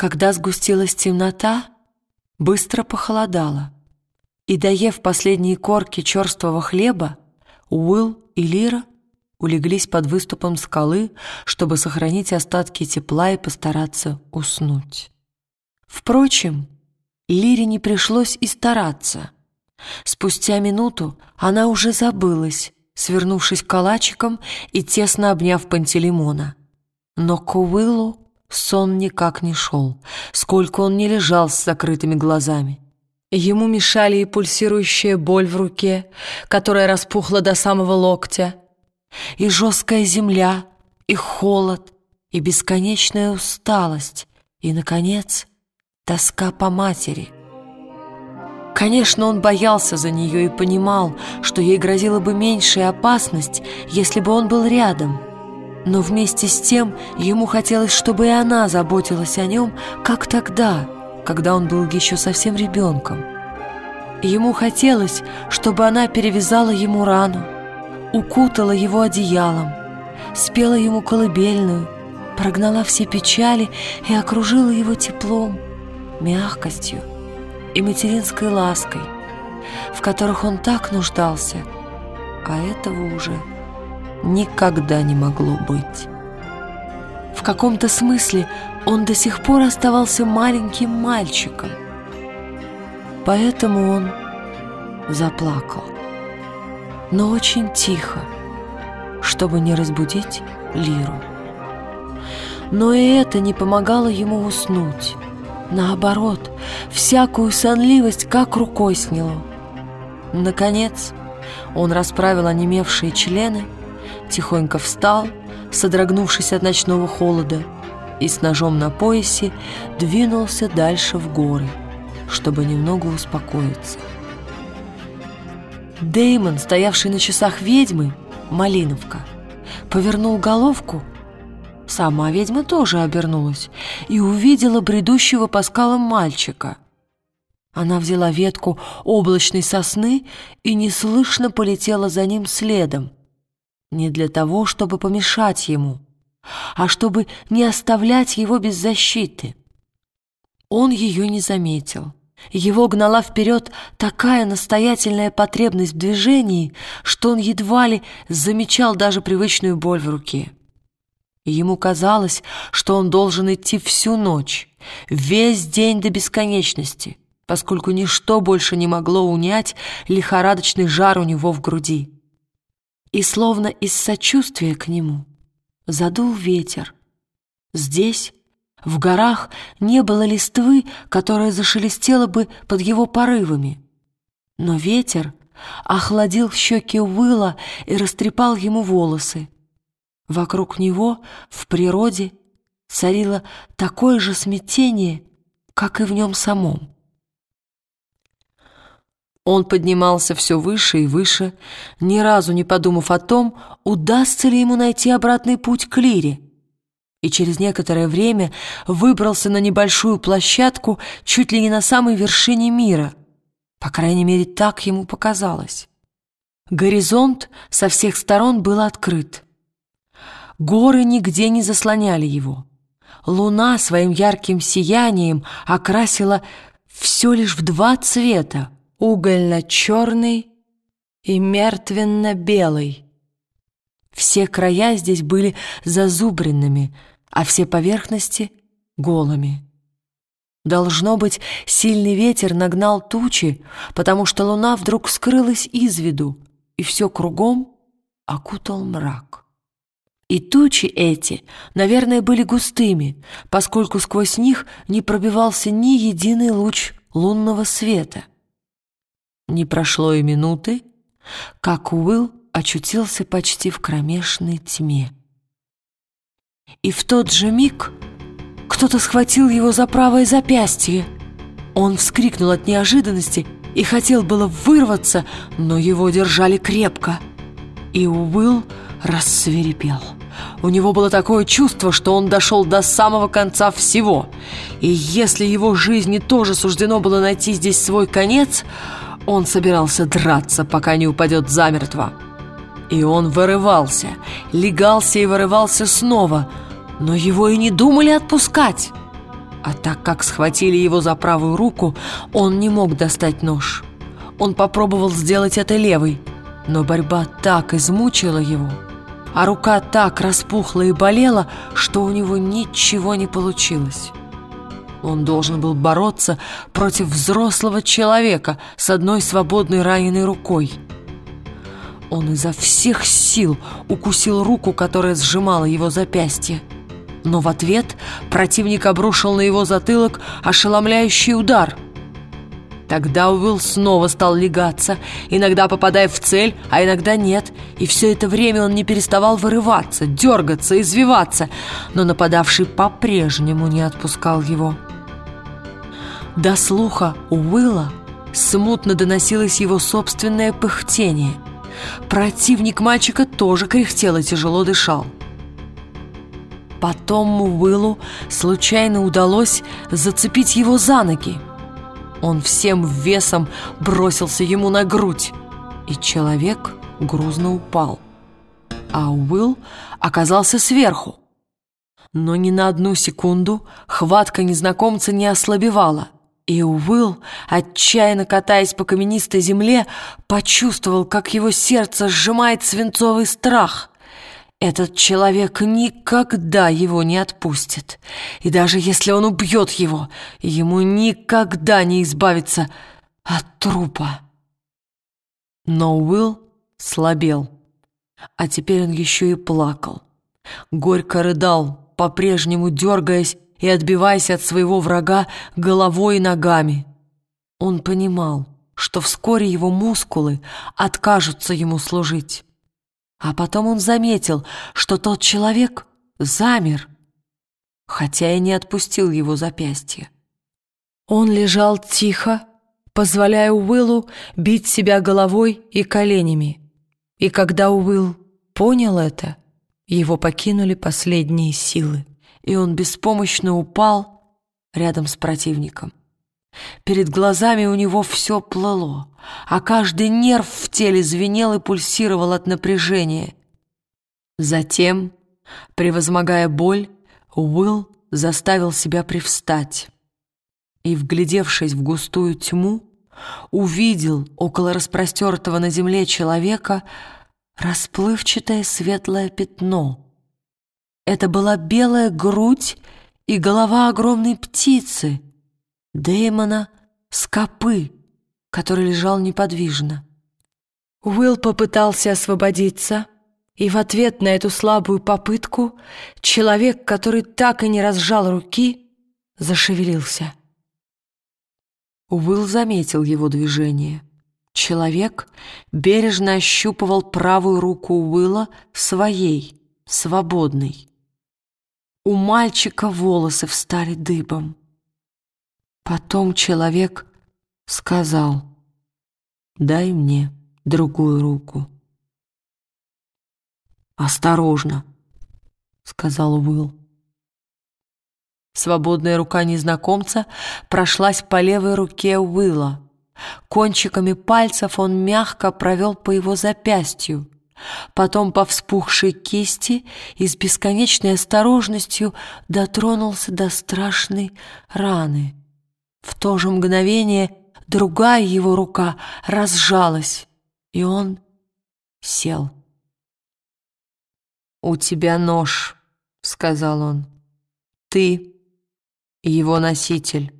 Когда сгустилась темнота, быстро похолодало, и, доев последние корки черствого хлеба, Уилл и Лира улеглись под выступом скалы, чтобы сохранить остатки тепла и постараться уснуть. Впрочем, Лире не пришлось и стараться. Спустя минуту она уже забылась, свернувшись калачиком и тесно обняв Пантелеймона. Но к Уиллу сон никак не шел, сколько он не лежал с закрытыми глазами. Ему мешали и пульсирующая боль в руке, которая распухла до самого локтя, и жесткая земля, и холод, и бесконечная усталость, и, наконец, тоска по матери. Конечно, он боялся за нее и понимал, что ей грозила бы меньшая опасность, если бы он был рядом. Но вместе с тем ему хотелось, чтобы и она заботилась о нем, как тогда, когда он был еще совсем ребенком. Ему хотелось, чтобы она перевязала ему рану, укутала его одеялом, спела ему колыбельную, прогнала все печали и окружила его теплом мягкостью и материнской лаской, в которых он так нуждался, а этого уже никогда не могло быть. В каком-то смысле он до сих пор оставался маленьким мальчиком, поэтому он заплакал, но очень тихо, чтобы не разбудить Лиру. Но и это не помогало ему уснуть. Наоборот, всякую сонливость как рукой сняло. Наконец, он расправил онемевшие члены, тихонько встал, содрогнувшись от ночного холода, и с ножом на поясе двинулся дальше в горы, чтобы немного успокоиться. Деймон, стоявший на часах ведьмы, Малиновка, повернул головку Сама ведьма тоже обернулась и увидела бредущего по скалам мальчика. Она взяла ветку облачной сосны и неслышно полетела за ним следом. Не для того, чтобы помешать ему, а чтобы не оставлять его без защиты. Он ее не заметил. Его гнала вперед такая настоятельная потребность в движении, что он едва ли замечал даже привычную боль в руке. Ему казалось, что он должен идти всю ночь, весь день до бесконечности, поскольку ничто больше не могло унять лихорадочный жар у него в груди. И словно из сочувствия к нему задул ветер. Здесь, в горах, не было листвы, которая зашелестела бы под его порывами. Но ветер охладил щеки Уилла и растрепал ему волосы. Вокруг него, в природе, царило такое же смятение, как и в нем самом. Он поднимался все выше и выше, ни разу не подумав о том, удастся ли ему найти обратный путь к Лире, и через некоторое время выбрался на небольшую площадку чуть ли не на самой вершине мира. По крайней мере, так ему показалось. Горизонт со всех сторон был открыт. Горы нигде не заслоняли его. Луна своим ярким сиянием окрасила все лишь в два цвета — угольно-черный и мертвенно-белый. Все края здесь были зазубренными, а все поверхности — голыми. Должно быть, сильный ветер нагнал тучи, потому что луна вдруг скрылась из виду, и все кругом окутал мрак. И тучи эти, наверное, были густыми, поскольку сквозь них не пробивался ни единый луч лунного света. Не прошло и минуты, как Уилл очутился почти в кромешной тьме. И в тот же миг кто-то схватил его за правое запястье. Он вскрикнул от неожиданности и хотел было вырваться, но его держали крепко. И Уилл рассверепел. У него было такое чувство, что он дошел до самого конца всего. И если его жизни тоже суждено было найти здесь свой конец, он собирался драться, пока не упадет замертво. И он вырывался, легался и вырывался снова, но его и не думали отпускать. А так как схватили его за правую руку, он не мог достать нож. Он попробовал сделать это левой, но борьба так измучила его, а рука так распухла и болела, что у него ничего не получилось. Он должен был бороться против взрослого человека с одной свободной раненой рукой. Он изо всех сил укусил руку, которая сжимала его запястье. Но в ответ противник обрушил на его затылок ошеломляющий удар. Тогда Уилл снова стал легаться, иногда попадая в цель, а иногда нет. И все это время он не переставал вырываться, дергаться, извиваться, но нападавший по-прежнему не отпускал его. До слуха Уилла смутно доносилось его собственное пыхтение. Противник мальчика тоже кряхтел и тяжело дышал. Потом Уиллу случайно удалось зацепить его за ноги. Он всем весом бросился ему на грудь, и человек грузно упал. А Уилл оказался сверху. Но ни на одну секунду хватка незнакомца не ослабевала — и Уилл, отчаянно катаясь по каменистой земле, почувствовал, как его сердце сжимает свинцовый страх. Этот человек никогда его не отпустит. И даже если он убьет его, ему никогда не избавиться от трупа. Но Уилл слабел. А теперь он еще и плакал. Горько рыдал, по-прежнему дергаясь и отбиваясь от своего врага головой и ногами. Он понимал, что вскоре его мускулы откажутся ему служить. А потом он заметил, что тот человек замер, хотя и не отпустил его запястье. Он лежал тихо, позволяя Уиллу бить себя головой и коленями. И когда Уилл понял это, его покинули последние силы и он беспомощно упал рядом с противником. Перед глазами у него все плыло, а каждый нерв в теле звенел и пульсировал от напряжения. Затем, превозмогая боль, Уилл заставил себя привстать и, вглядевшись в густую тьму, увидел около распростертого на земле человека расплывчатое светлое пятно — это была белая грудь и голова огромной птицы, Дэймона Скопы, который лежал неподвижно. Уилл попытался освободиться, и в ответ на эту слабую попытку человек, который так и не разжал руки, зашевелился. Уилл заметил его движение. Человек бережно ощупывал правую руку Уилла своей, свободной. У мальчика волосы встали дыбом. Потом человек сказал, «Дай мне другую руку». «Осторожно», — сказал Уилл. Свободная рука незнакомца прошлась по левой руке Уилла. Кончиками пальцев он мягко провел по его запястью потом по вспухшей кисти и с бесконечной осторожностью дотронулся до страшной раны. В то же мгновение другая его рука разжалась, и он сел. «У тебя нож», — сказал он. «Ты его носитель».